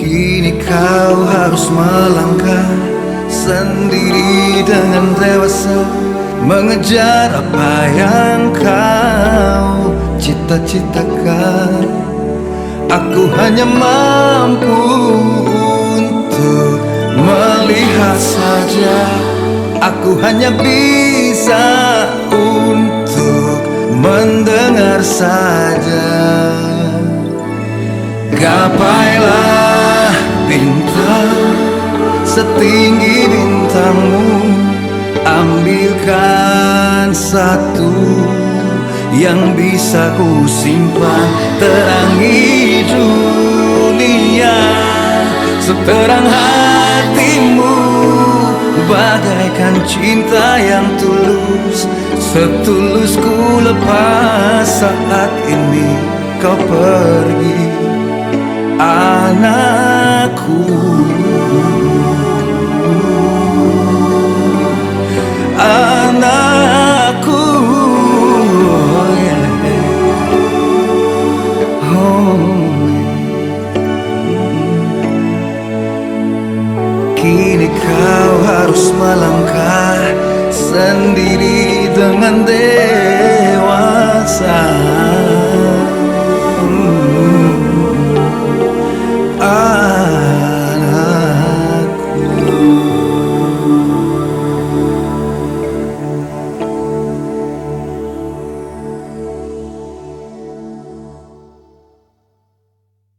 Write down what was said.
Kini kau harus melangkah sendiri dengan dewasa Mengejar apa yang kau cita-citakan. Aku hanya mampu untuk melihat saja. Aku hanya bisa untuk mendengar saja. Gapailah bintang setinggi bintangmu Ambilkan satu yang bisa ku simpan. Terangi dunia seterang hatimu Bagaikan cinta yang tulus Setulus ku lepas saat ini kau pergi. Anakku Anakku oh Kini kau harus melangkah sendiri dengan dewasa